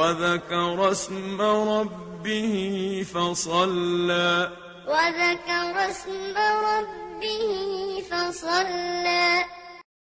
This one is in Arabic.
وذكر اسم ربه فصلى. وذكر اسم ربه فصلى.